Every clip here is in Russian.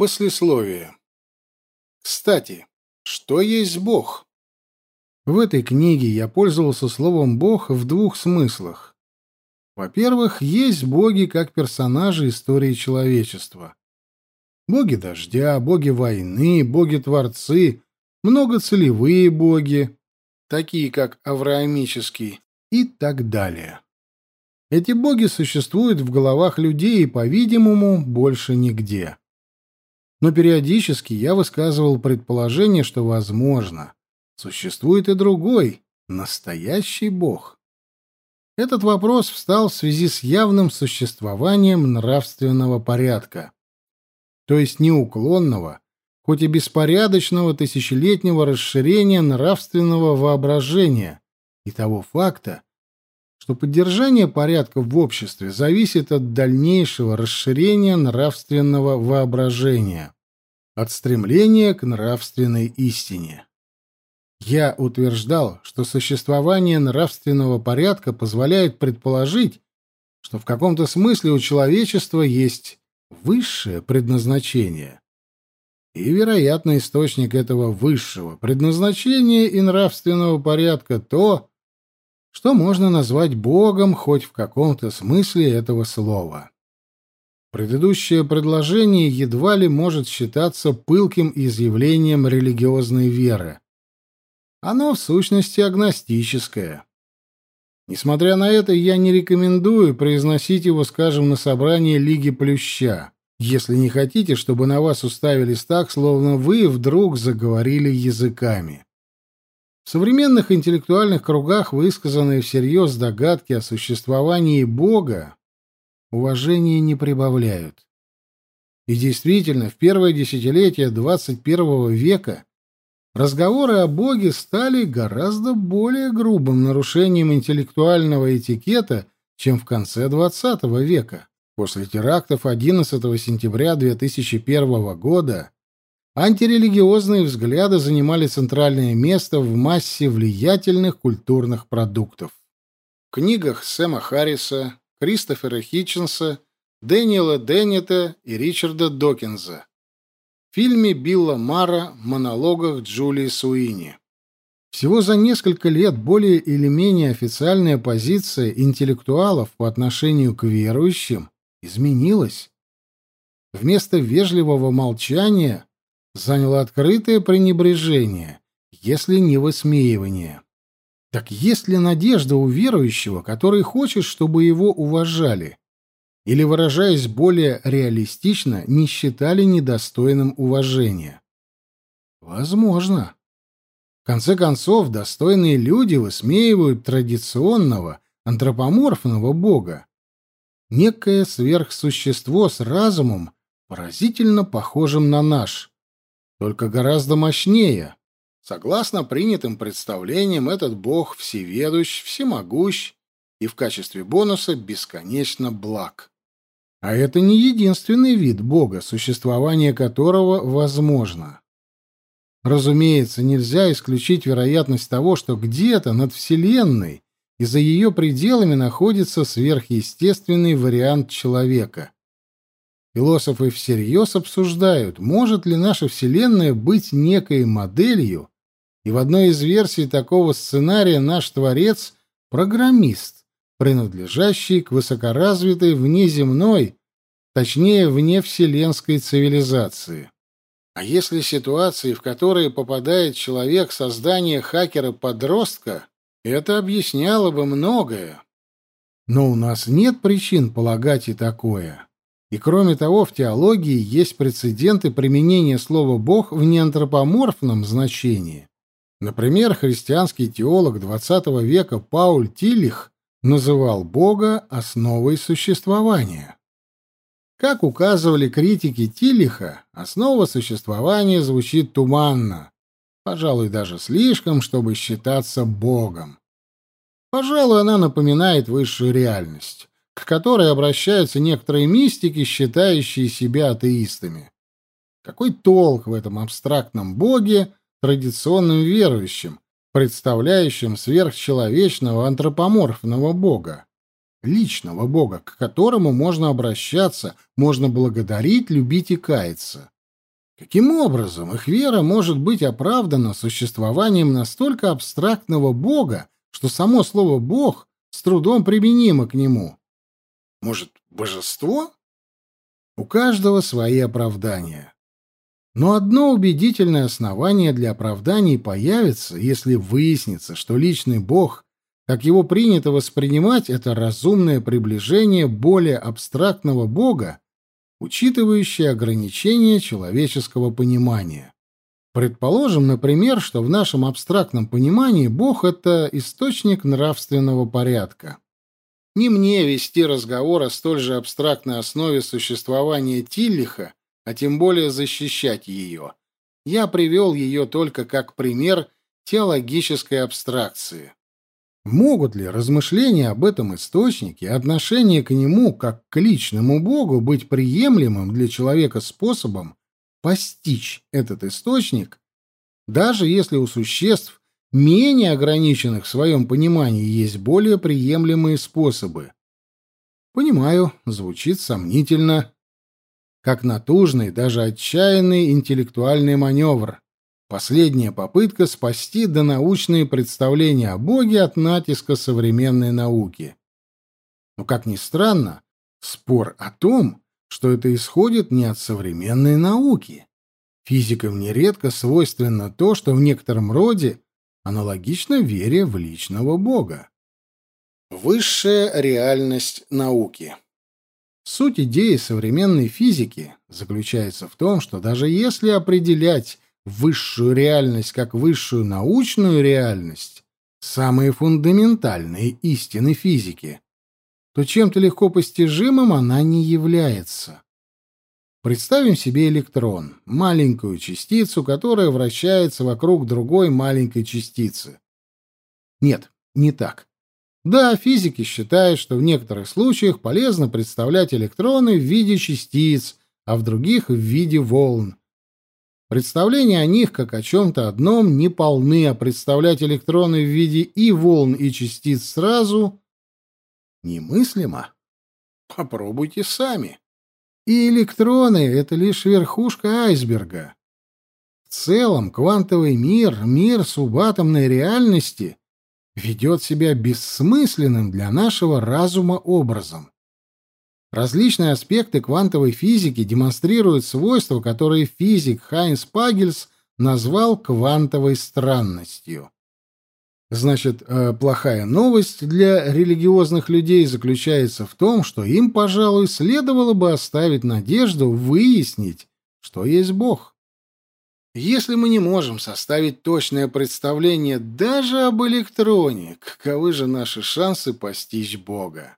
Послесловие. Кстати, что есть Бог? В этой книге я пользовался словом «бог» в двух смыслах. Во-первых, есть боги как персонажи истории человечества. Боги дождя, боги войны, боги-творцы, многоцелевые боги, такие как авраамический и так далее. Эти боги существуют в головах людей и, по-видимому, больше нигде но периодически я высказывал предположение, что, возможно, существует и другой, настоящий бог. Этот вопрос встал в связи с явным существованием нравственного порядка, то есть неуклонного, хоть и беспорядочного тысячелетнего расширения нравственного воображения и того факта, что поддержание порядка в обществе зависит от дальнейшего расширения нравственного воображения, от стремления к нравственной истине. Я утверждал, что существование нравственного порядка позволяет предположить, что в каком-то смысле у человечества есть высшее предназначение. И, вероятно, источник этого высшего предназначения и нравственного порядка то, что можно назвать Богом хоть в каком-то смысле этого слова. Предыдущее предложение едва ли может считаться пылким изъявлением религиозной веры. Оно в сущности агностическое. Несмотря на это, я не рекомендую произносить его, скажем, на собрании Лиги Плюща, если не хотите, чтобы на вас уставились так, словно вы вдруг заговорили языками. В современных интеллектуальных кругах высказанные всерьез догадки о существовании Бога уважения не прибавляют. И действительно, в первое десятилетие XXI века разговоры о Боге стали гораздо более грубым нарушением интеллектуального этикета, чем в конце XX века. После терактов 11 сентября 2001 года антирелигиозные взгляды занимали центральное место в массе влиятельных культурных продуктов. В книгах Сэма Харриса, Кристофера Хитченса, Дэниела Деннета и Ричарда Докинза. В фильме Билла Мара «Монологах Джулии Суини». Всего за несколько лет более или менее официальная позиция интеллектуалов по отношению к верующим изменилась. Вместо вежливого молчания заняло открытое пренебрежение, если не высмеивание. Так есть ли надежда у верующего, который хочет, чтобы его уважали? Или, выражаясь более реалистично, не считали недостойным уважения? Возможно. В конце концов, достойные люди высмеивают традиционного, антропоморфного бога. Некое сверхсущество с разумом, поразительно похожим на наш, только гораздо мощнее, Согласно принятым представлениям, этот бог всеведущ, всемогущ и в качестве бонуса бесконечно благ. А это не единственный вид бога, существование которого возможно. Разумеется, нельзя исключить вероятность того, что где-то над Вселенной и за ее пределами находится сверхъестественный вариант человека. Философы всерьез обсуждают, может ли наша Вселенная быть некой моделью, и в одной из версий такого сценария наш творец — программист, принадлежащий к высокоразвитой внеземной, точнее, вневселенской цивилизации. А если ситуации, в которые попадает человек создания хакера-подростка, это объясняло бы многое. Но у нас нет причин полагать и такое. И кроме того, в теологии есть прецеденты применения слова «бог» в неантропоморфном значении. Например, христианский теолог XX века Пауль Тиллих называл Бога основой существования. Как указывали критики Тиллиха, основа существования звучит туманно, пожалуй, даже слишком, чтобы считаться Богом. Пожалуй, она напоминает высшую реальность, к которой обращаются некоторые мистики, считающие себя атеистами. Какой толк в этом абстрактном боге, традиционным верующим, представляющим сверхчеловечного антропоморфного бога, личного бога, к которому можно обращаться, можно благодарить, любить и каяться. Каким образом их вера может быть оправдана существованием настолько абстрактного Бога, что само слово «Бог» с трудом применимо к нему? Может, божество? У каждого свои оправдания. Но одно убедительное основание для оправданий появится, если выяснится, что личный Бог, как его принято воспринимать, это разумное приближение более абстрактного Бога, учитывающее ограничения человеческого понимания. Предположим, например, что в нашем абстрактном понимании Бог — это источник нравственного порядка. Не мне вести разговор о столь же абстрактной основе существования Тиллиха, а тем более защищать ее. Я привел ее только как пример теологической абстракции. Могут ли размышления об этом источнике, отношение к нему как к личному Богу быть приемлемым для человека способом постичь этот источник, даже если у существ, менее ограниченных в своем понимании, есть более приемлемые способы? Понимаю, звучит сомнительно, как натужный, даже отчаянный интеллектуальный маневр. Последняя попытка спасти донаучные представления о Боге от натиска современной науки. Но, как ни странно, спор о том, что это исходит не от современной науки. Физикам нередко свойственно то, что в некотором роде аналогично вере в личного Бога. Высшая реальность науки Суть идеи современной физики заключается в том, что даже если определять высшую реальность как высшую научную реальность, самые фундаментальные истины физики, то чем-то легко постижимым она не является. Представим себе электрон, маленькую частицу, которая вращается вокруг другой маленькой частицы. Нет, не так. Да, физики считают, что в некоторых случаях полезно представлять электроны в виде частиц, а в других — в виде волн. Представления о них как о чем-то одном не полны, а представлять электроны в виде и волн, и частиц сразу немыслимо. Попробуйте сами. И электроны — это лишь верхушка айсберга. В целом, квантовый мир, мир субатомной реальности ведет себя бессмысленным для нашего разума образом. Различные аспекты квантовой физики демонстрируют свойства, которые физик Хайнс Пагельс назвал квантовой странностью. Значит, э, плохая новость для религиозных людей заключается в том, что им, пожалуй, следовало бы оставить надежду выяснить, что есть Бог. Если мы не можем составить точное представление даже об электроне, каковы же наши шансы постичь Бога?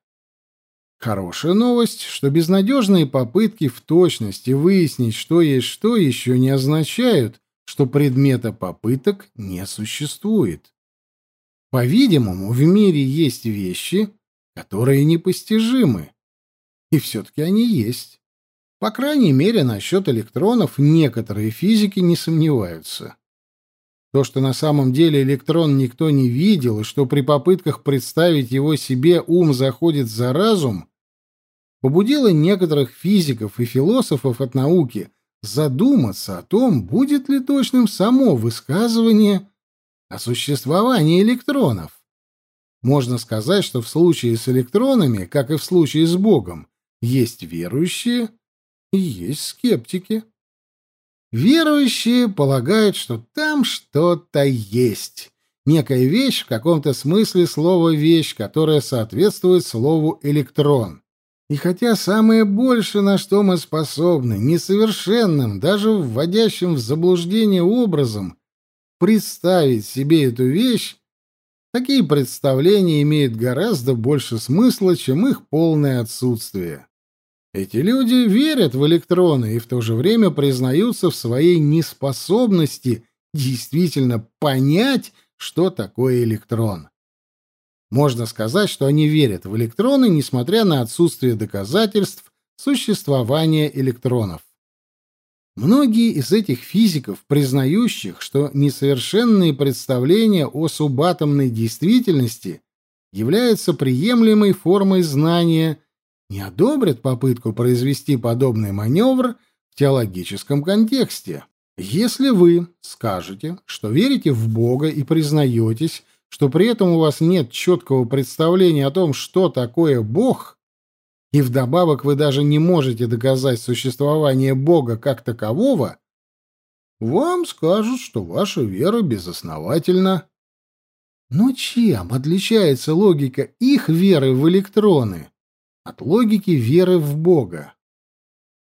Хорошая новость, что безнадежные попытки в точности выяснить, что есть что, еще не означают, что предмета попыток не существует. По-видимому, в мире есть вещи, которые непостижимы. И все-таки они есть. По крайней мере, насчет электронов некоторые физики не сомневаются. То, что на самом деле электрон никто не видел, и что при попытках представить его себе ум заходит за разум, побудило некоторых физиков и философов от науки задуматься о том, будет ли точным само высказывание о существовании электронов. Можно сказать, что в случае с электронами, как и в случае с Богом, есть верующие, есть скептики. Верующие полагают, что там что-то есть. Некая вещь, в каком-то смысле слово «вещь», которая соответствует слову «электрон». И хотя самое большее, на что мы способны, несовершенным, даже вводящим в заблуждение образом, представить себе эту вещь, такие представления имеют гораздо больше смысла, чем их полное отсутствие. Эти люди верят в электроны и в то же время признаются в своей неспособности действительно понять, что такое электрон. Можно сказать, что они верят в электроны, несмотря на отсутствие доказательств существования электронов. Многие из этих физиков, признающих, что несовершенные представления о субатомной действительности являются приемлемой формой знания – не одобрят попытку произвести подобный маневр в теологическом контексте. Если вы скажете, что верите в Бога и признаетесь, что при этом у вас нет четкого представления о том, что такое Бог, и вдобавок вы даже не можете доказать существование Бога как такового, вам скажут, что ваша вера безосновательна. Но чем отличается логика их веры в электроны от логики веры в Бога?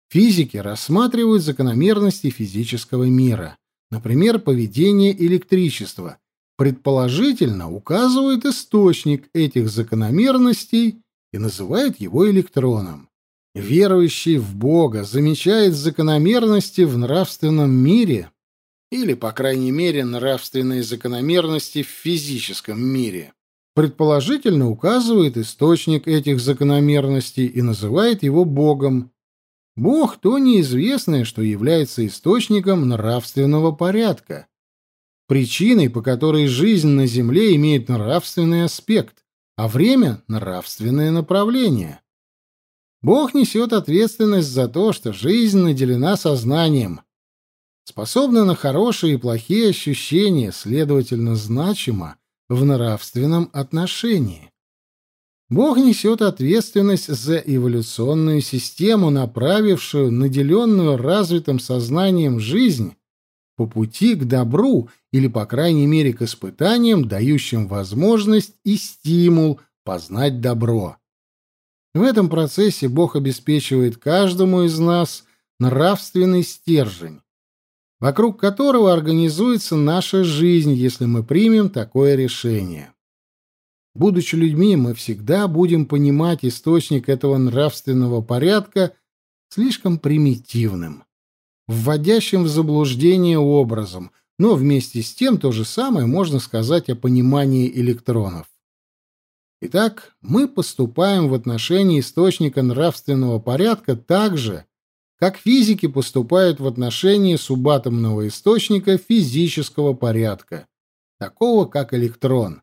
Физики рассматривают закономерности физического мира, например, поведение электричества, предположительно указывают источник этих закономерностей и называют его электроном. Верующий в Бога замечает закономерности в нравственном мире или, по крайней мере, нравственные закономерности в физическом мире. Предположительно указывает источник этих закономерностей и называет его Богом. Бог — то неизвестное, что является источником нравственного порядка, причиной, по которой жизнь на Земле имеет нравственный аспект, а время — нравственное направление. Бог несет ответственность за то, что жизнь наделена сознанием, способна на хорошие и плохие ощущения, следовательно, значима в нравственном отношении. Бог несет ответственность за эволюционную систему, направившую наделенную развитым сознанием жизнь по пути к добру или, по крайней мере, к испытаниям, дающим возможность и стимул познать добро. В этом процессе Бог обеспечивает каждому из нас нравственный стержень, вокруг которого организуется наша жизнь, если мы примем такое решение. Будучи людьми, мы всегда будем понимать источник этого нравственного порядка слишком примитивным, вводящим в заблуждение образом, но вместе с тем то же самое можно сказать о понимании электронов. Итак, мы поступаем в отношении источника нравственного порядка так же, как физики поступают в отношении субатомного источника физического порядка, такого как электрон.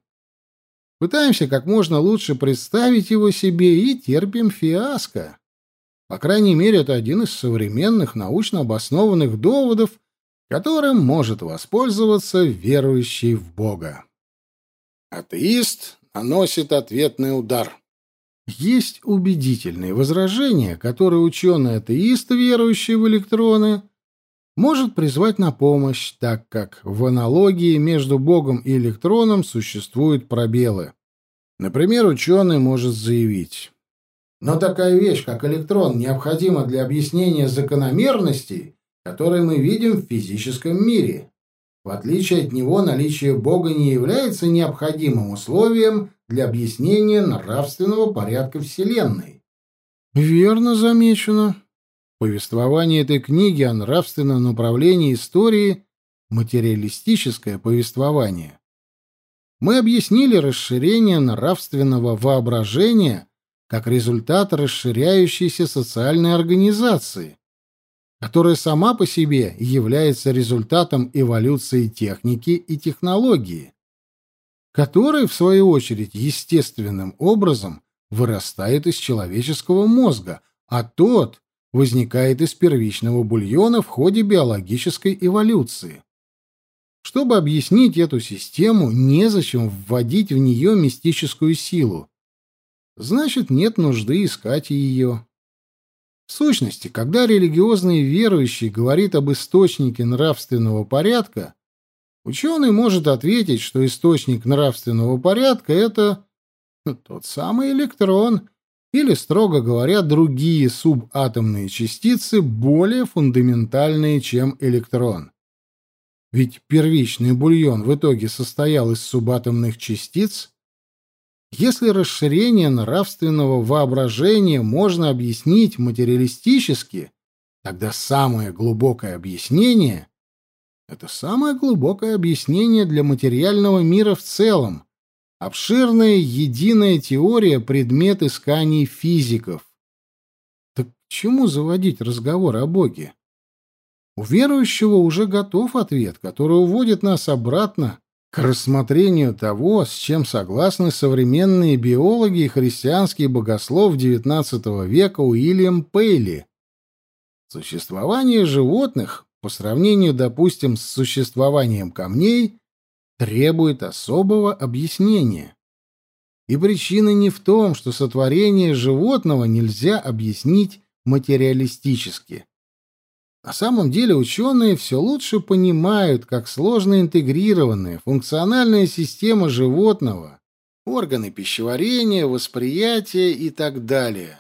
Пытаемся как можно лучше представить его себе и терпим фиаско. По крайней мере, это один из современных научно обоснованных доводов, которым может воспользоваться верующий в Бога. Атеист наносит ответный удар. Есть убедительные возражения, которые ученый-атеист, верующий в электроны, может призвать на помощь, так как в аналогии между Богом и электроном существуют пробелы. Например, ученый может заявить, но такая вещь, как электрон, необходима для объяснения закономерностей, которые мы видим в физическом мире. В отличие от него, наличие Бога не является необходимым условием для объяснения нравственного порядка Вселенной. Верно замечено. Повествование этой книги о нравственном направлении истории — материалистическое повествование. Мы объяснили расширение нравственного воображения как результат расширяющейся социальной организации, которая сама по себе является результатом эволюции техники и технологии, которая, в свою очередь, естественным образом вырастает из человеческого мозга, а тот возникает из первичного бульона в ходе биологической эволюции. Чтобы объяснить эту систему, незачем вводить в нее мистическую силу. Значит, нет нужды искать ее. В сущности, когда религиозный верующий говорит об источнике нравственного порядка, ученый может ответить, что источник нравственного порядка — это тот самый электрон, или, строго говоря, другие субатомные частицы, более фундаментальные, чем электрон. Ведь первичный бульон в итоге состоял из субатомных частиц, если расширение нравственного воображения можно объяснить материалистически, тогда самое глубокое объяснение — это самое глубокое объяснение для материального мира в целом, обширная единая теория предмет исканий физиков. Так к чему заводить разговор о Боге? У верующего уже готов ответ, который уводит нас обратно к рассмотрению того, с чем согласны современные биологи и христианский богослов XIX века Уильям Пейли. Существование животных, по сравнению, допустим, с существованием камней, требует особого объяснения. И причина не в том, что сотворение животного нельзя объяснить материалистически. На самом деле ученые все лучше понимают, как сложно интегрированная функциональная система животного, органы пищеварения, восприятия и так далее,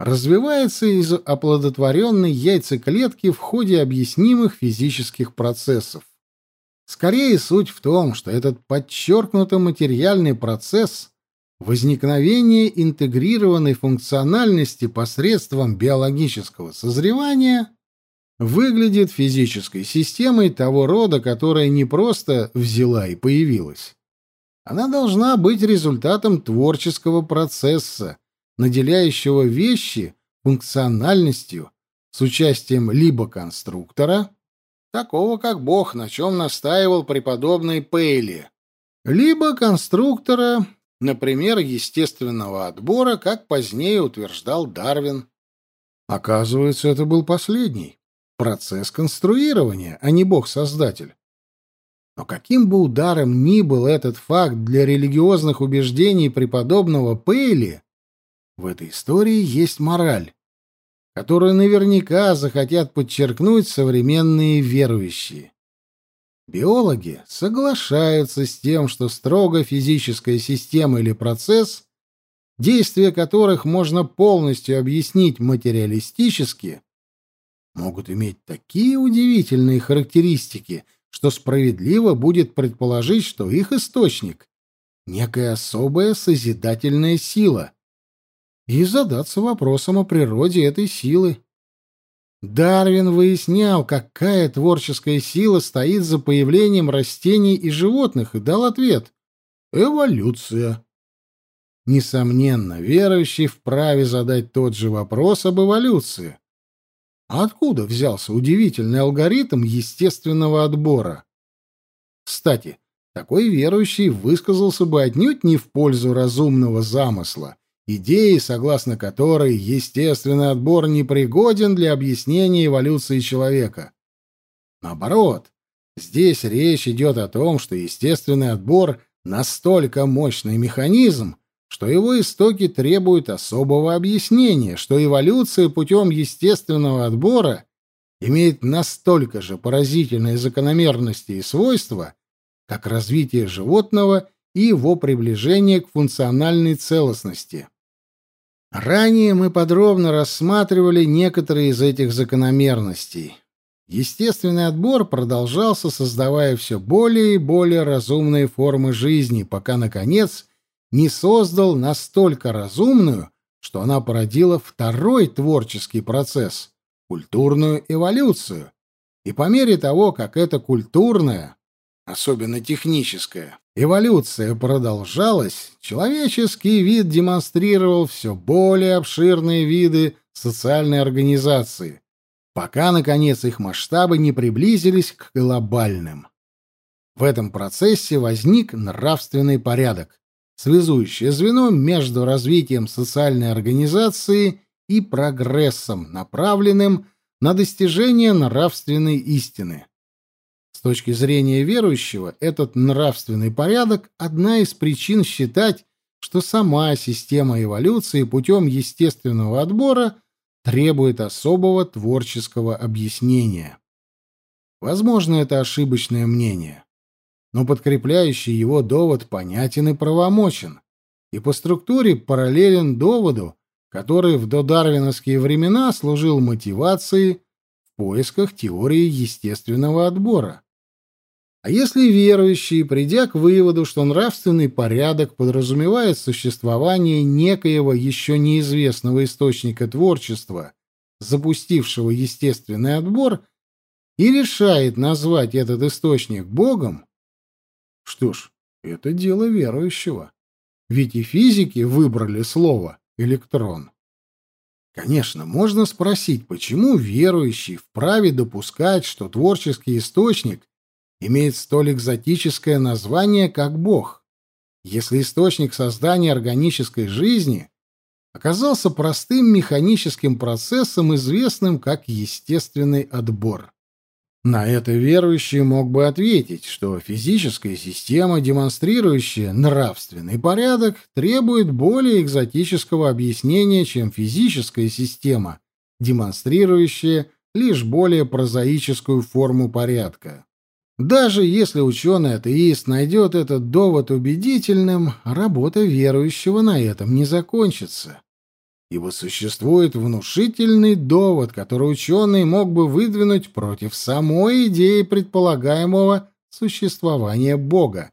развивается из оплодотворенной яйцеклетки в ходе объяснимых физических процессов. Скорее суть в том, что этот подчеркнуто материальный процесс возникновения интегрированной функциональности посредством биологического созревания выглядит физической системой того рода, которая не просто взяла и появилась. Она должна быть результатом творческого процесса, наделяющего вещи функциональностью с участием либо конструктора, такого как Бог, на чем настаивал преподобный Пейли, либо конструктора, например, естественного отбора, как позднее утверждал Дарвин. Оказывается, это был последний процесс конструирования, а не Бог-создатель. Но каким бы ударом ни был этот факт для религиозных убеждений преподобного Пейли, в этой истории есть мораль, которую наверняка захотят подчеркнуть современные верующие. Биологи соглашаются с тем, что строго физическая система или процесс, действия которых можно полностью объяснить материалистически, могут иметь такие удивительные характеристики, что справедливо будет предположить, что их источник — некая особая созидательная сила, и задаться вопросом о природе этой силы. Дарвин выяснял, какая творческая сила стоит за появлением растений и животных, и дал ответ — эволюция. Несомненно, верующий вправе задать тот же вопрос об эволюции. Откуда взялся удивительный алгоритм естественного отбора? Кстати, такой верующий высказался бы отнюдь не в пользу разумного замысла, идеи, согласно которой естественный отбор непригоден для объяснения эволюции человека. Наоборот, здесь речь идет о том, что естественный отбор настолько мощный механизм, что его истоки требуют особого объяснения, что эволюция путем естественного отбора имеет настолько же поразительные закономерности и свойства, как развитие животного и его приближение к функциональной целостности. Ранее мы подробно рассматривали некоторые из этих закономерностей. Естественный отбор продолжался, создавая все более и более разумные формы жизни, пока, наконец, не создал настолько разумную, что она породила второй творческий процесс — культурную эволюцию. И по мере того, как эта культурная, особенно техническая, эволюция продолжалась, человеческий вид демонстрировал все более обширные виды социальной организации, пока, наконец, их масштабы не приблизились к глобальным. В этом процессе возник нравственный порядок, связующее звено между развитием социальной организации и прогрессом, направленным на достижение нравственной истины. С точки зрения верующего, этот нравственный порядок – одна из причин считать, что сама система эволюции путем естественного отбора требует особого творческого объяснения. Возможно, это ошибочное мнение но подкрепляющий его довод понятен и правомочен, и по структуре параллелен доводу, который в додарвиновские времена служил мотивацией в поисках теории естественного отбора. А если верующий, придя к выводу, что нравственный порядок подразумевает существование некоего еще неизвестного источника творчества, запустившего естественный отбор, и решает назвать этот источник Богом, что ж, это дело верующего. Ведь и физики выбрали слово «электрон». Конечно, можно спросить, почему верующий вправе допускать, что творческий источник имеет столь экзотическое название, как Бог, если источник создания органической жизни оказался простым механическим процессом, известным как естественный отбор. На это верующий мог бы ответить, что физическая система, демонстрирующая нравственный порядок, требует более экзотического объяснения, чем физическая система, демонстрирующая лишь более прозаическую форму порядка. Даже если ученый-атеист найдет этот довод убедительным, работа верующего на этом не закончится ибо существует внушительный довод, который ученый мог бы выдвинуть против самой идеи предполагаемого существования Бога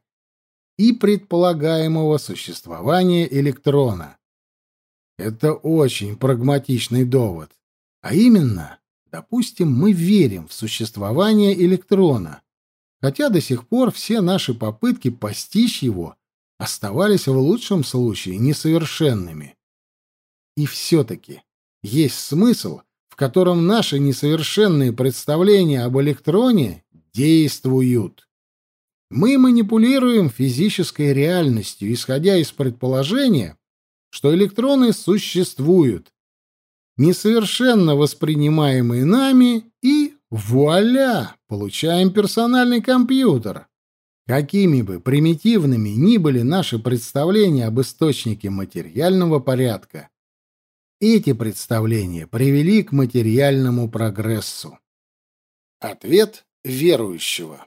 и предполагаемого существования электрона. Это очень прагматичный довод. А именно, допустим, мы верим в существование электрона, хотя до сих пор все наши попытки постичь его оставались в лучшем случае несовершенными. И все-таки есть смысл, в котором наши несовершенные представления об электроне действуют. Мы манипулируем физической реальностью, исходя из предположения, что электроны существуют, несовершенно воспринимаемые нами, и вуаля, получаем персональный компьютер. Какими бы примитивными ни были наши представления об источнике материального порядка, эти представления привели к материальному прогрессу. Ответ верующего.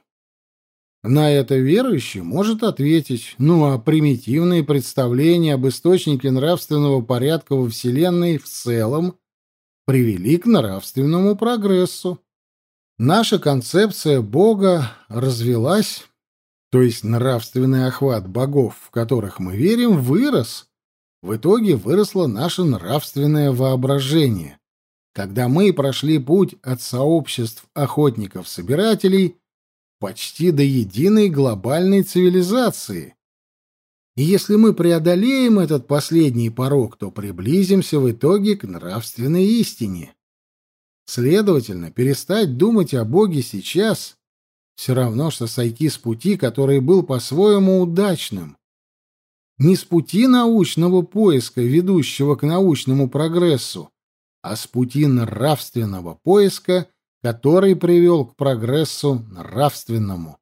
На это верующий может ответить, ну а примитивные представления об источнике нравственного порядка во Вселенной в целом привели к нравственному прогрессу. Наша концепция Бога развелась, то есть нравственный охват богов, в которых мы верим, вырос в итоге выросло наше нравственное воображение, когда мы прошли путь от сообществ охотников-собирателей почти до единой глобальной цивилизации. И если мы преодолеем этот последний порог, то приблизимся в итоге к нравственной истине. Следовательно, перестать думать о Боге сейчас все равно, что сойти с пути, который был по-своему удачным, не с пути научного поиска, ведущего к научному прогрессу, а с пути нравственного поиска, который привел к прогрессу нравственному.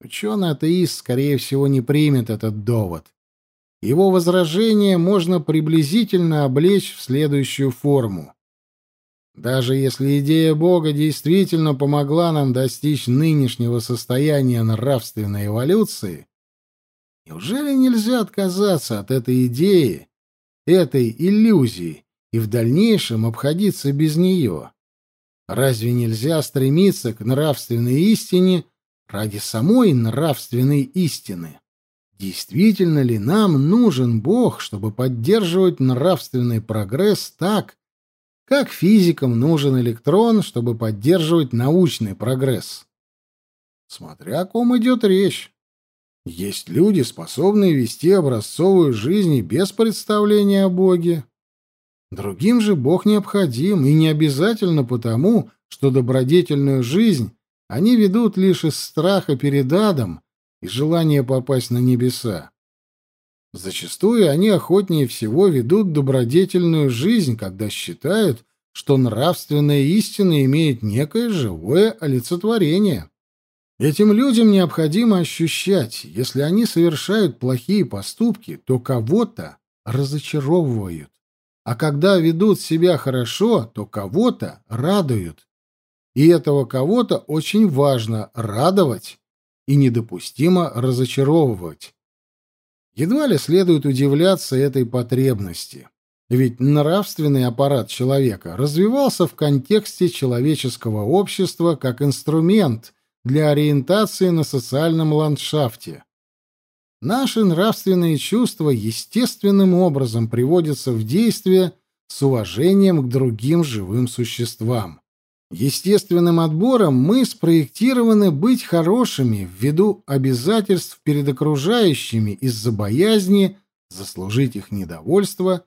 Ученый-атеист, скорее всего, не примет этот довод. Его возражение можно приблизительно облечь в следующую форму. Даже если идея Бога действительно помогла нам достичь нынешнего состояния нравственной эволюции, Неужели нельзя отказаться от этой идеи, этой иллюзии, и в дальнейшем обходиться без нее? Разве нельзя стремиться к нравственной истине ради самой нравственной истины? Действительно ли нам нужен Бог, чтобы поддерживать нравственный прогресс так, как физикам нужен электрон, чтобы поддерживать научный прогресс? Смотря о ком идет речь. Есть люди, способные вести образцовую жизнь без представления о Боге. Другим же Бог необходим, и не обязательно потому, что добродетельную жизнь они ведут лишь из страха перед адом и желания попасть на небеса. Зачастую они охотнее всего ведут добродетельную жизнь, когда считают, что нравственная истина имеет некое живое олицетворение. Этим людям необходимо ощущать, если они совершают плохие поступки, то кого-то разочаровывают, а когда ведут себя хорошо, то кого-то радуют. И этого кого-то очень важно радовать и недопустимо разочаровывать. Едва ли следует удивляться этой потребности. Ведь нравственный аппарат человека развивался в контексте человеческого общества как инструмент, для ориентации на социальном ландшафте. Наши нравственные чувства естественным образом приводятся в действие с уважением к другим живым существам. Естественным отбором мы спроектированы быть хорошими ввиду обязательств перед окружающими из-за боязни заслужить их недовольство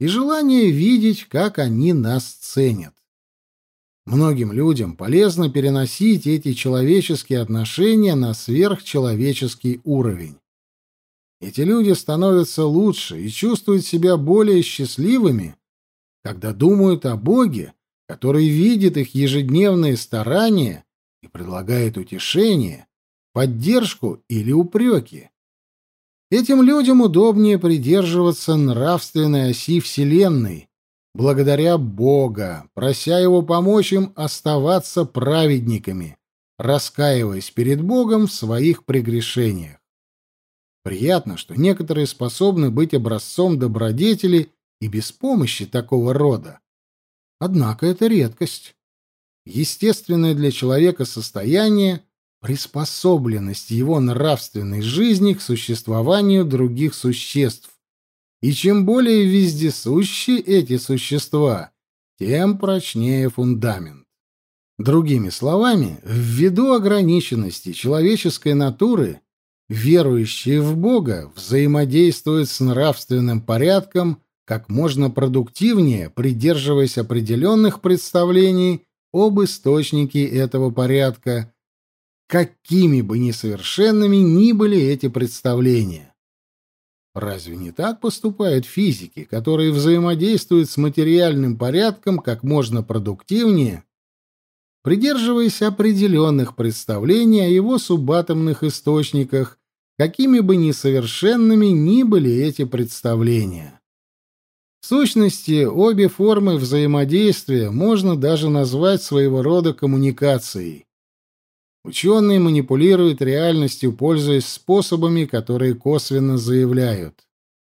и желания видеть, как они нас ценят. Многим людям полезно переносить эти человеческие отношения на сверхчеловеческий уровень. Эти люди становятся лучше и чувствуют себя более счастливыми, когда думают о Боге, который видит их ежедневные старания и предлагает утешение, поддержку или упреки. Этим людям удобнее придерживаться нравственной оси Вселенной, благодаря Бога, прося Его помочь им оставаться праведниками, раскаиваясь перед Богом в своих прегрешениях. Приятно, что некоторые способны быть образцом добродетели и без помощи такого рода. Однако это редкость. Естественное для человека состояние — приспособленность его нравственной жизни к существованию других существ. И чем более вездесущи эти существа, тем прочнее фундамент. Другими словами, ввиду ограниченности человеческой натуры — верующие в Бога взаимодействуют с нравственным порядком как можно продуктивнее, придерживаясь определенных представлений об источнике этого порядка, какими бы несовершенными ни были эти представления. Разве не так поступают физики, которые взаимодействуют с материальным порядком как можно продуктивнее, придерживаясь определенных представлений о его субатомных источниках, какими бы несовершенными ни были эти представления. В сущности, обе формы взаимодействия можно даже назвать своего рода коммуникацией. Ученые манипулируют реальностью, пользуясь способами, которые косвенно заявляют.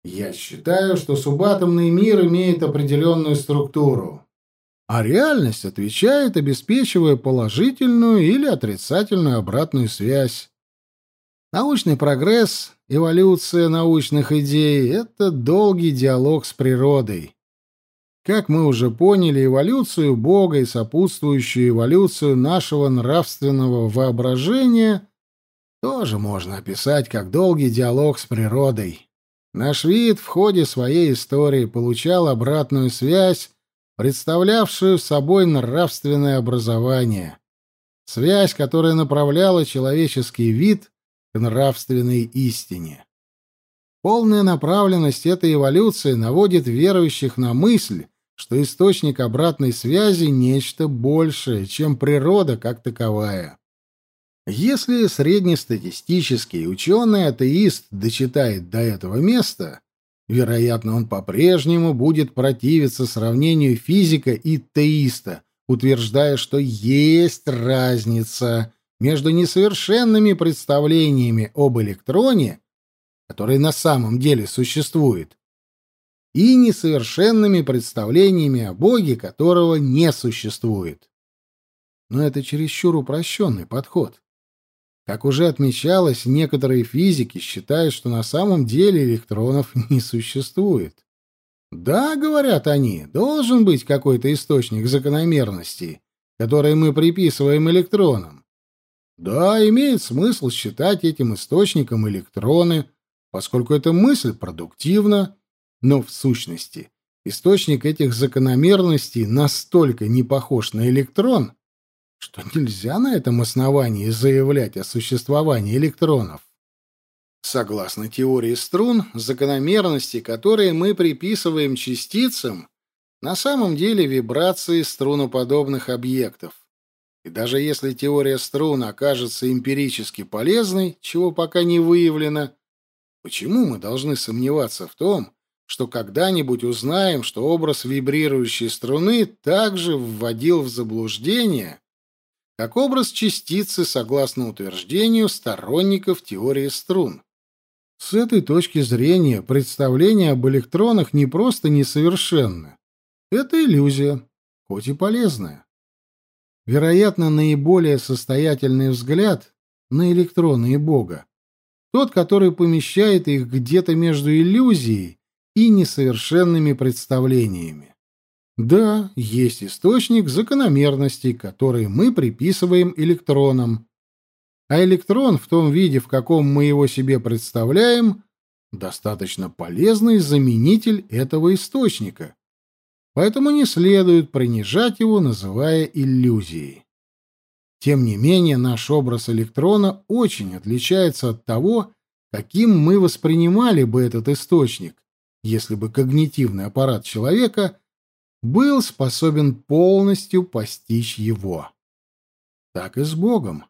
Я считаю, что субатомный мир имеет определенную структуру а реальность отвечает, обеспечивая положительную или отрицательную обратную связь. Научный прогресс, эволюция научных идей — это долгий диалог с природой. Как мы уже поняли, эволюцию Бога и сопутствующую эволюцию нашего нравственного воображения тоже можно описать как долгий диалог с природой. Наш вид в ходе своей истории получал обратную связь представлявшую собой нравственное образование, связь, которая направляла человеческий вид к нравственной истине. Полная направленность этой эволюции наводит верующих на мысль, что источник обратной связи — нечто большее, чем природа как таковая. Если среднестатистический ученый-атеист дочитает до этого места, Вероятно, он по-прежнему будет противиться сравнению физика и теиста, утверждая, что есть разница между несовершенными представлениями об электроне, который на самом деле существует, и несовершенными представлениями о Боге, которого не существует. Но это чересчур упрощенный подход. Как уже отмечалось, некоторые физики считают, что на самом деле электронов не существует. Да, говорят они, должен быть какой-то источник закономерностей, которые мы приписываем электронам. Да, имеет смысл считать этим источником электроны, поскольку эта мысль продуктивна, но в сущности источник этих закономерностей настолько не похож на электрон, что нельзя на этом основании заявлять о существовании электронов. Согласно теории струн, закономерности, которые мы приписываем частицам, на самом деле вибрации струноподобных объектов. И даже если теория струн окажется эмпирически полезной, чего пока не выявлено, почему мы должны сомневаться в том, что когда-нибудь узнаем, что образ вибрирующей струны также вводил в заблуждение как образ частицы согласно утверждению сторонников теории струн. С этой точки зрения представление об электронах не просто несовершенно. Это иллюзия, хоть и полезная. Вероятно, наиболее состоятельный взгляд на электроны и Бога. Тот, который помещает их где-то между иллюзией и несовершенными представлениями. Да, есть источник закономерностей, которые мы приписываем электронам. А электрон в том виде, в каком мы его себе представляем, достаточно полезный заменитель этого источника. Поэтому не следует принижать его, называя иллюзией. Тем не менее, наш образ электрона очень отличается от того, каким мы воспринимали бы этот источник, если бы когнитивный аппарат человека был способен полностью постичь его. Так и с Богом.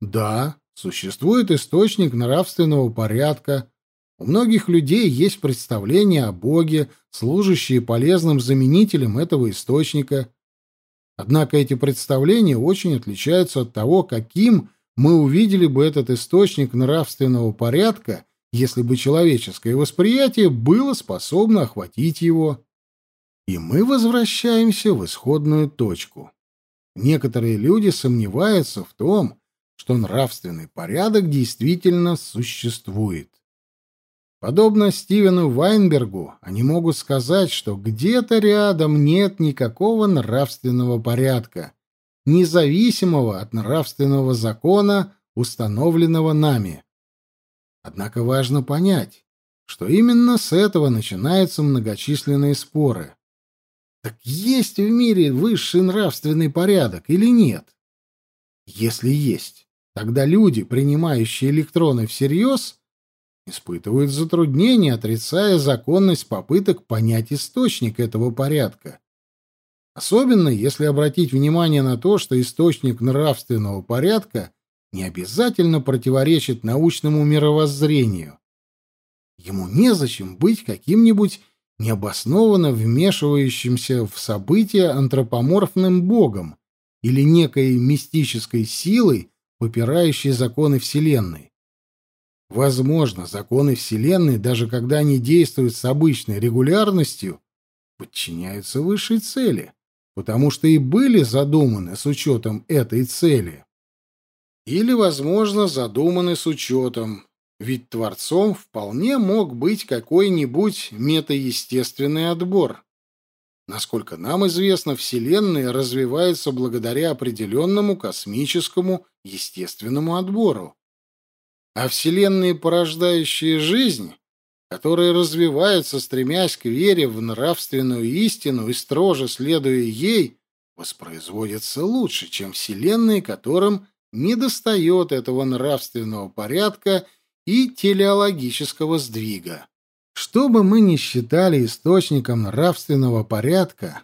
Да, существует источник нравственного порядка, у многих людей есть представление о Боге, служащие полезным заменителем этого источника. Однако эти представления очень отличаются от того, каким мы увидели бы этот источник нравственного порядка, если бы человеческое восприятие было способно охватить его. И мы возвращаемся в исходную точку. Некоторые люди сомневаются в том, что нравственный порядок действительно существует. Подобно Стивену Вайнбергу, они могут сказать, что где-то рядом нет никакого нравственного порядка, независимого от нравственного закона, установленного нами. Однако важно понять, что именно с этого начинаются многочисленные споры. Так есть в мире высший нравственный порядок или нет? Если есть, тогда люди, принимающие электроны всерьез, испытывают затруднения, отрицая законность попыток понять источник этого порядка. Особенно если обратить внимание на то, что источник нравственного порядка не обязательно противоречит научному мировоззрению. Ему незачем быть каким-нибудь необоснованно вмешивающимся в события антропоморфным богом или некой мистической силой, попирающей законы Вселенной. Возможно, законы Вселенной, даже когда они действуют с обычной регулярностью, подчиняются высшей цели, потому что и были задуманы с учетом этой цели. Или, возможно, задуманы с учетом, ведь Творцом вполне мог быть какой-нибудь метаестественный отбор. Насколько нам известно, Вселенная развивается благодаря определенному космическому естественному отбору а вселенные, порождающие жизнь, которые развиваются, стремясь к вере в нравственную истину и строже следуя ей, воспроизводятся лучше, чем вселенные, которым недостает этого нравственного порядка и телеологического сдвига. Что бы мы ни считали источником нравственного порядка,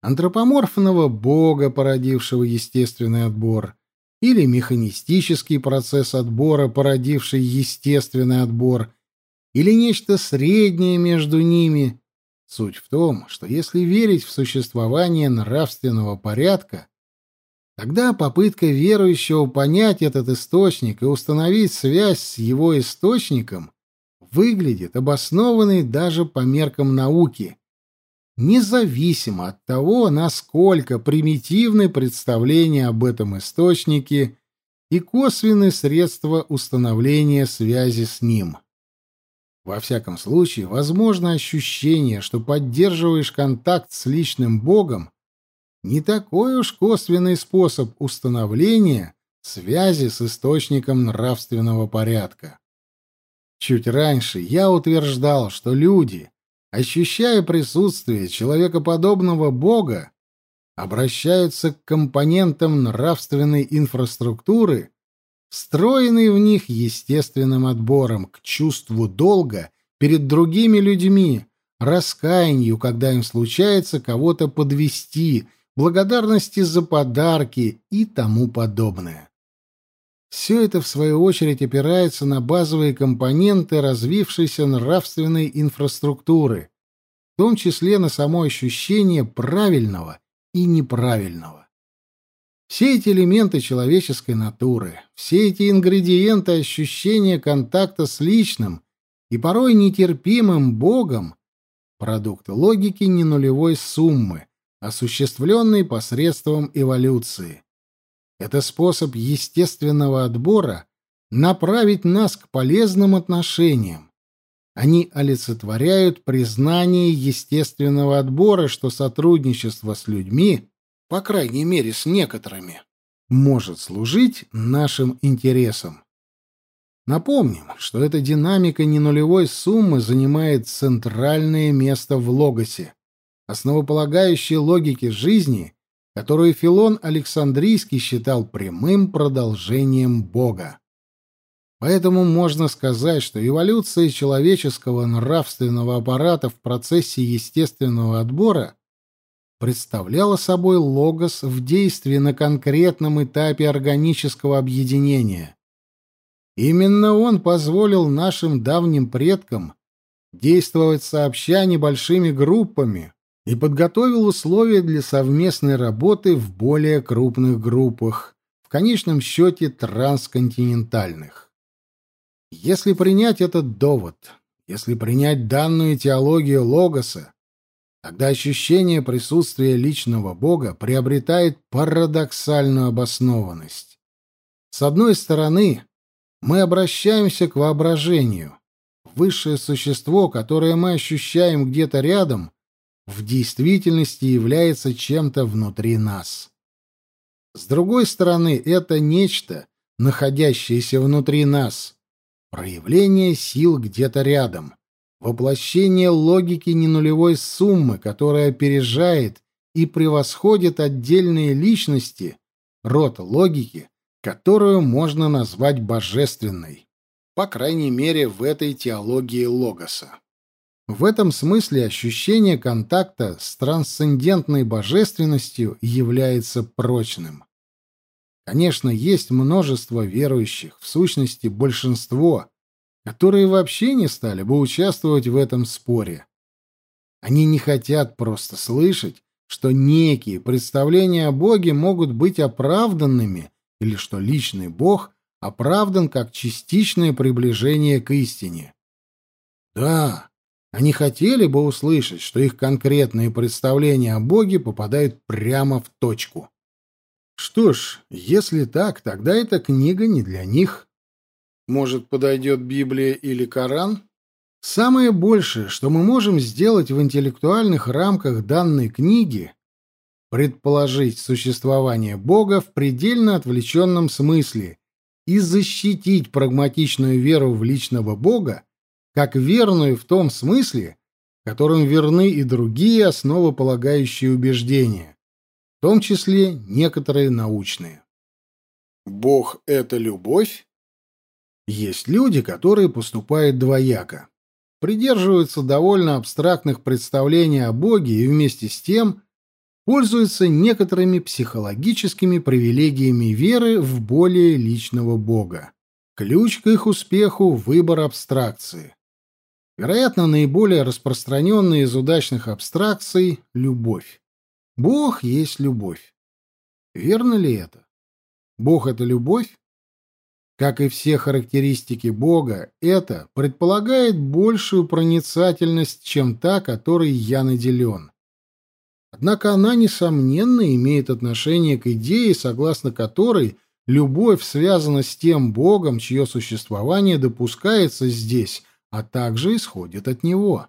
антропоморфного бога, породившего естественный отбор, или механистический процесс отбора, породивший естественный отбор, или нечто среднее между ними. Суть в том, что если верить в существование нравственного порядка, тогда попытка верующего понять этот источник и установить связь с его источником выглядит обоснованной даже по меркам науки – независимо от того, насколько примитивны представления об этом источнике и косвенные средства установления связи с ним. Во всяком случае, возможно ощущение, что поддерживаешь контакт с личным Богом, не такой уж косвенный способ установления связи с источником нравственного порядка. Чуть раньше я утверждал, что люди, ощущая присутствие человекоподобного Бога, обращаются к компонентам нравственной инфраструктуры, встроенной в них естественным отбором, к чувству долга перед другими людьми, раскаянию, когда им случается кого-то подвести, благодарности за подарки и тому подобное. Все это, в свою очередь, опирается на базовые компоненты развившейся нравственной инфраструктуры, в том числе на само ощущение правильного и неправильного. Все эти элементы человеческой натуры, все эти ингредиенты ощущения контакта с личным и порой нетерпимым Богом — продукт логики не нулевой суммы, осуществленной посредством эволюции. Это способ естественного отбора направить нас к полезным отношениям. Они олицетворяют признание естественного отбора, что сотрудничество с людьми, по крайней мере с некоторыми, может служить нашим интересам. Напомним, что эта динамика ненулевой суммы занимает центральное место в логосе, основополагающей логике жизни которую Филон Александрийский считал прямым продолжением Бога. Поэтому можно сказать, что эволюция человеческого нравственного аппарата в процессе естественного отбора представляла собой логос в действии на конкретном этапе органического объединения. Именно он позволил нашим давним предкам действовать сообща небольшими группами и подготовил условия для совместной работы в более крупных группах, в конечном счете трансконтинентальных. Если принять этот довод, если принять данную теологию Логоса, тогда ощущение присутствия личного Бога приобретает парадоксальную обоснованность. С одной стороны, мы обращаемся к воображению. Высшее существо, которое мы ощущаем где-то рядом, в действительности является чем-то внутри нас. С другой стороны, это нечто, находящееся внутри нас, проявление сил где-то рядом, воплощение логики ненулевой суммы, которая опережает и превосходит отдельные личности, род логики, которую можно назвать божественной, по крайней мере в этой теологии Логоса. В этом смысле ощущение контакта с трансцендентной божественностью является прочным. Конечно, есть множество верующих, в сущности большинство, которые вообще не стали бы участвовать в этом споре. Они не хотят просто слышать, что некие представления о Боге могут быть оправданными или что личный Бог оправдан как частичное приближение к истине. Да, они хотели бы услышать, что их конкретные представления о Боге попадают прямо в точку. Что ж, если так, тогда эта книга не для них. Может, подойдет Библия или Коран? Самое большее, что мы можем сделать в интеллектуальных рамках данной книги, предположить существование Бога в предельно отвлеченном смысле и защитить прагматичную веру в личного Бога как верную в том смысле, которым верны и другие основополагающие убеждения, в том числе некоторые научные. Бог — это любовь? Есть люди, которые поступают двояко, придерживаются довольно абстрактных представлений о Боге и вместе с тем пользуются некоторыми психологическими привилегиями веры в более личного Бога. Ключ к их успеху — выбор абстракции. Вероятно, наиболее распространенная из удачных абстракций — любовь. Бог есть любовь. Верно ли это? Бог — это любовь? Как и все характеристики Бога, это предполагает большую проницательность, чем та, которой я наделен. Однако она, несомненно, имеет отношение к идее, согласно которой любовь связана с тем Богом, чье существование допускается здесь, а также исходит от Него.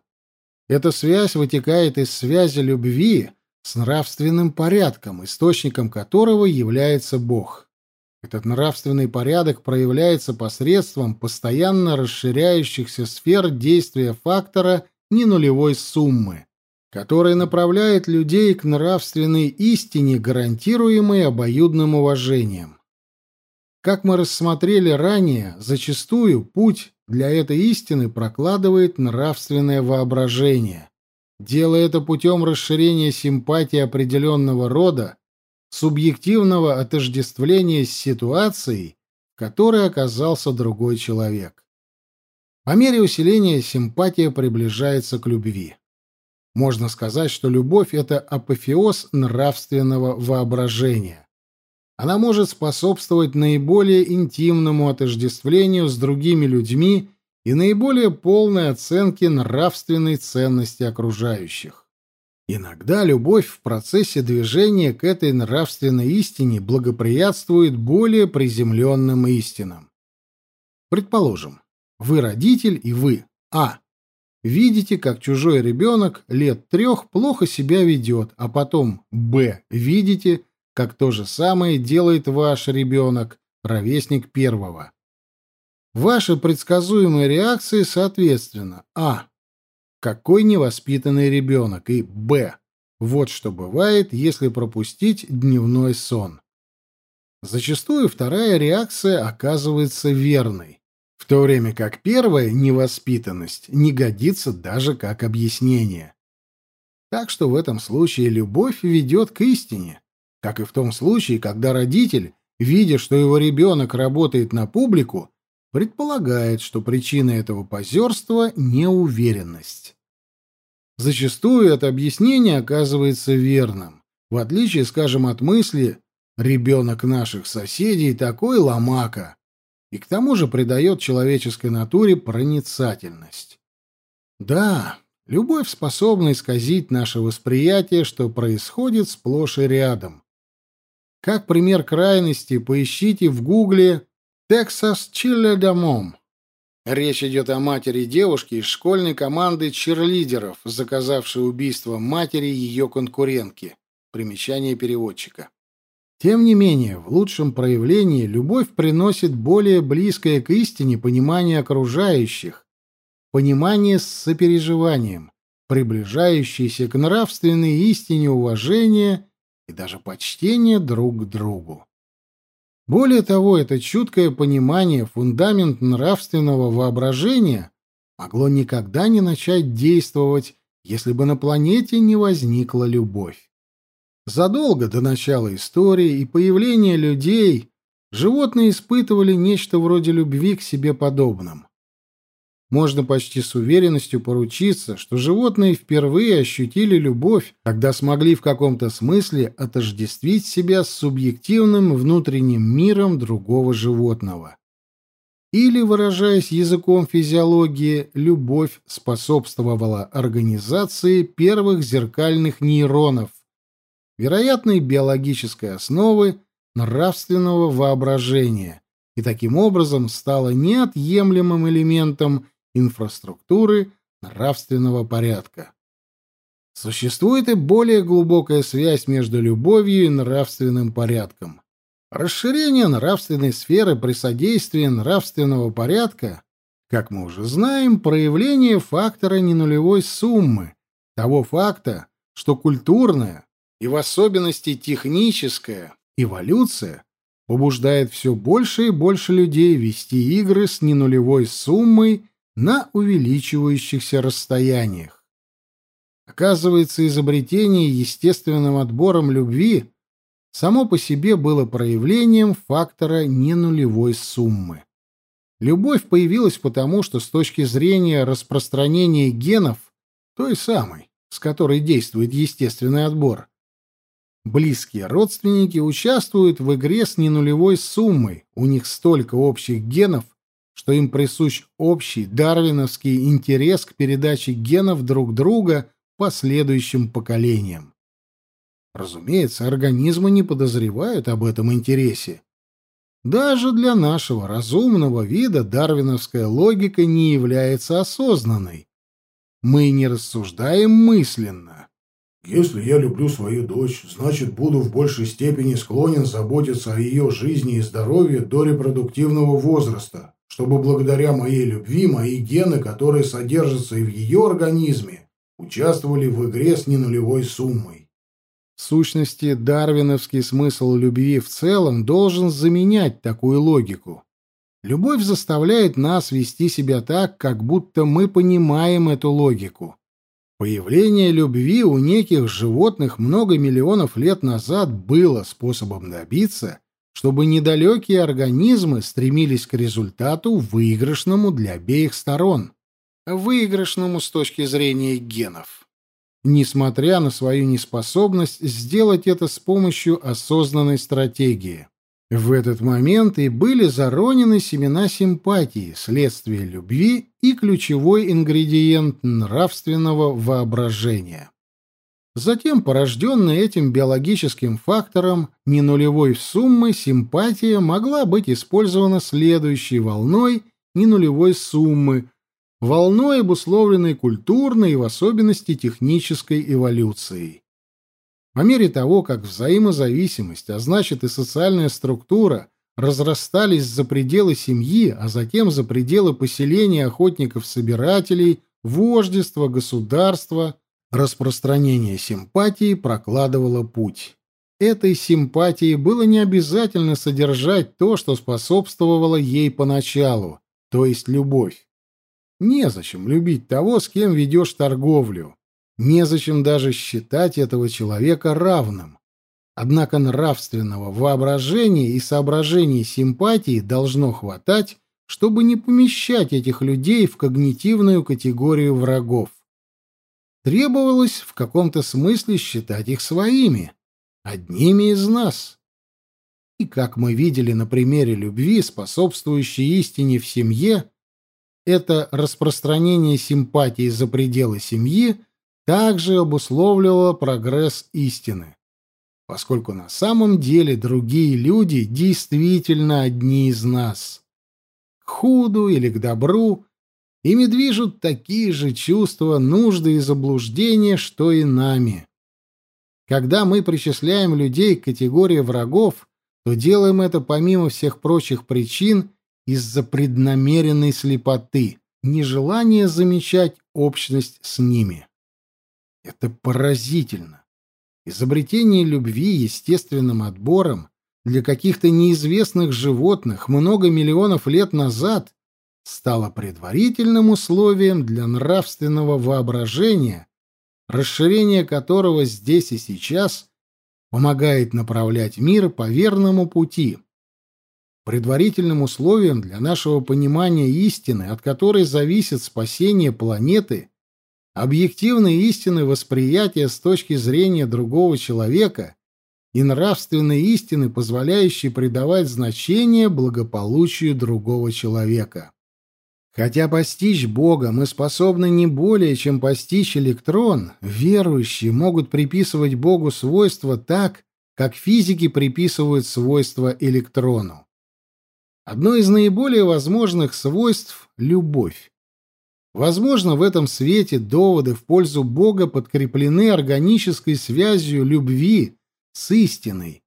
Эта связь вытекает из связи любви с нравственным порядком, источником которого является Бог. Этот нравственный порядок проявляется посредством постоянно расширяющихся сфер действия фактора ненулевой суммы который направляет людей к нравственной истине, гарантируемой обоюдным уважением. Как мы рассмотрели ранее, зачастую путь для этой истины прокладывает нравственное воображение, делая это путем расширения симпатии определенного рода, субъективного отождествления с ситуацией, в которой оказался другой человек. По мере усиления симпатия приближается к любви. Можно сказать, что любовь — это апофеоз нравственного воображения. Она может способствовать наиболее интимному отождествлению с другими людьми и наиболее полной оценке нравственной ценности окружающих. Иногда любовь в процессе движения к этой нравственной истине благоприятствует более приземленным истинам. Предположим, вы родитель и вы А Видите, как чужой ребенок лет трех плохо себя ведет, а потом Б. Видите, как то же самое делает ваш ребенок, ровесник первого. Ваши предсказуемые реакции соответственно А. Какой невоспитанный ребенок и Б. Вот что бывает, если пропустить дневной сон. Зачастую вторая реакция оказывается верной. в то время как первая невоспитанность не годится даже как объяснение. Так что в этом случае любовь ведет к истине, как и в том случае, когда родитель, видя, что его ребенок работает на публику, предполагает, что причина этого позерства — неуверенность. Зачастую это объяснение оказывается верным, в отличие, скажем, от мысли «ребенок наших соседей такой ломака», и к тому же придает человеческой натуре проницательность. Да, любовь способна исказить наше восприятие, что происходит сплошь и рядом. Как пример крайности, поищите в гугле «Texas Chile Домом». Речь идет о матери девушки из школьной команды черлидеров, заказавшей убийство матери ее конкурентки. Примечание переводчика. Тем не менее, в лучшем проявлении любовь приносит более близкое к истине понимание окружающих, понимание с сопереживанием, приближающееся к нравственной истине уважение и даже почтение друг к другу. Более того, это чуткое понимание, фундамент нравственного воображения могло никогда не начать действовать, если бы на планете не возникла любовь. Задолго до начала истории и появления людей животные испытывали нечто вроде любви к себе подобным. Можно почти с уверенностью поручиться, что животные впервые ощутили любовь, когда смогли в каком-то смысле отождествить себя с субъективным внутренним миром другого животного. Или, выражаясь языком физиологии, любовь способствовала организации первых зеркальных нейронов, вероятной биологической основы нравственного воображения, и таким образом стала неотъемлемым элементом инфраструктуры нравственного порядка. Существует и более глубокая связь между любовью и нравственным порядком. Расширение нравственной сферы при содействии нравственного порядка, как мы уже знаем, проявление фактора ненулевой суммы, того факта, что культурная и в особенности техническая эволюция побуждает все больше и больше людей вести игры с ненулевой суммой на увеличивающихся расстояниях. Оказывается, изобретение естественным отбором любви само по себе было проявлением фактора ненулевой суммы. Любовь появилась потому, что с точки зрения распространения генов, той самой, с которой действует естественный отбор, близкие родственники участвуют в игре с ненулевой суммой, у них столько общих генов, что им присущ общий дарвиновский интерес к передаче генов друг друга последующим поколениям. Разумеется, организмы не подозревают об этом интересе. Даже для нашего разумного вида дарвиновская логика не является осознанной. Мы не рассуждаем мысленно. Если я люблю свою дочь, значит, буду в большей степени склонен заботиться о ее жизни и здоровье до репродуктивного возраста чтобы благодаря моей любви мои гены, которые содержатся и в ее организме, участвовали в игре с ненулевой суммой. В сущности, дарвиновский смысл любви в целом должен заменять такую логику. Любовь заставляет нас вести себя так, как будто мы понимаем эту логику. Появление любви у неких животных много миллионов лет назад было способом добиться, чтобы недалекие организмы стремились к результату выигрышному для обеих сторон, выигрышному с точки зрения генов, несмотря на свою неспособность сделать это с помощью осознанной стратегии. В этот момент и были заронены семена симпатии, следствие любви и ключевой ингредиент нравственного воображения. Затем, порожденная этим биологическим фактором ненулевой суммы, симпатия могла быть использована следующей волной ненулевой суммы, волной, обусловленной культурной и в особенности технической эволюцией. По мере того, как взаимозависимость, а значит и социальная структура, разрастались за пределы семьи, а затем за пределы поселения охотников-собирателей, вождества, государства – Распространение симпатии прокладывало путь. Этой симпатии было не обязательно содержать то, что способствовало ей поначалу, то есть любовь. Незачем любить того, с кем ведешь торговлю. Незачем даже считать этого человека равным. Однако нравственного воображения и соображений симпатии должно хватать, чтобы не помещать этих людей в когнитивную категорию врагов. Требовалось в каком-то смысле считать их своими, одними из нас. И, как мы видели на примере любви, способствующей истине в семье, это распространение симпатии за пределы семьи также обусловливало прогресс истины, поскольку на самом деле другие люди действительно одни из нас. К худу или к добру ими движут такие же чувства, нужды и заблуждения, что и нами. Когда мы причисляем людей к категории врагов, то делаем это помимо всех прочих причин из-за преднамеренной слепоты, нежелания замечать общность с ними. Это поразительно. Изобретение любви естественным отбором для каких-то неизвестных животных много миллионов лет назад стало предварительным условием для нравственного воображения, расширение которого здесь и сейчас помогает направлять мир по верному пути. Предварительным условием для нашего понимания истины, от которой зависит спасение планеты, объективной истины восприятия с точки зрения другого человека и нравственной истины, позволяющей придавать значение благополучию другого человека. Хотя постичь Бога мы способны не более, чем постичь электрон, верующие могут приписывать Богу свойства так, как физики приписывают свойства электрону. Одно из наиболее возможных свойств — любовь. Возможно, в этом свете доводы в пользу Бога подкреплены органической связью любви с истиной,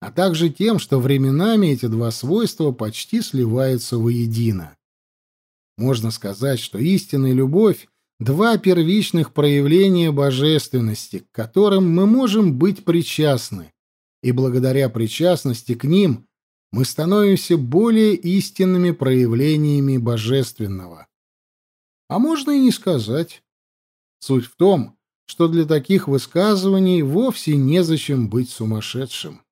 а также тем, что временами эти два свойства почти сливаются воедино. Можно сказать, что истина и любовь — два первичных проявления божественности, к которым мы можем быть причастны, и благодаря причастности к ним мы становимся более истинными проявлениями божественного. А можно и не сказать. Суть в том, что для таких высказываний вовсе незачем быть сумасшедшим.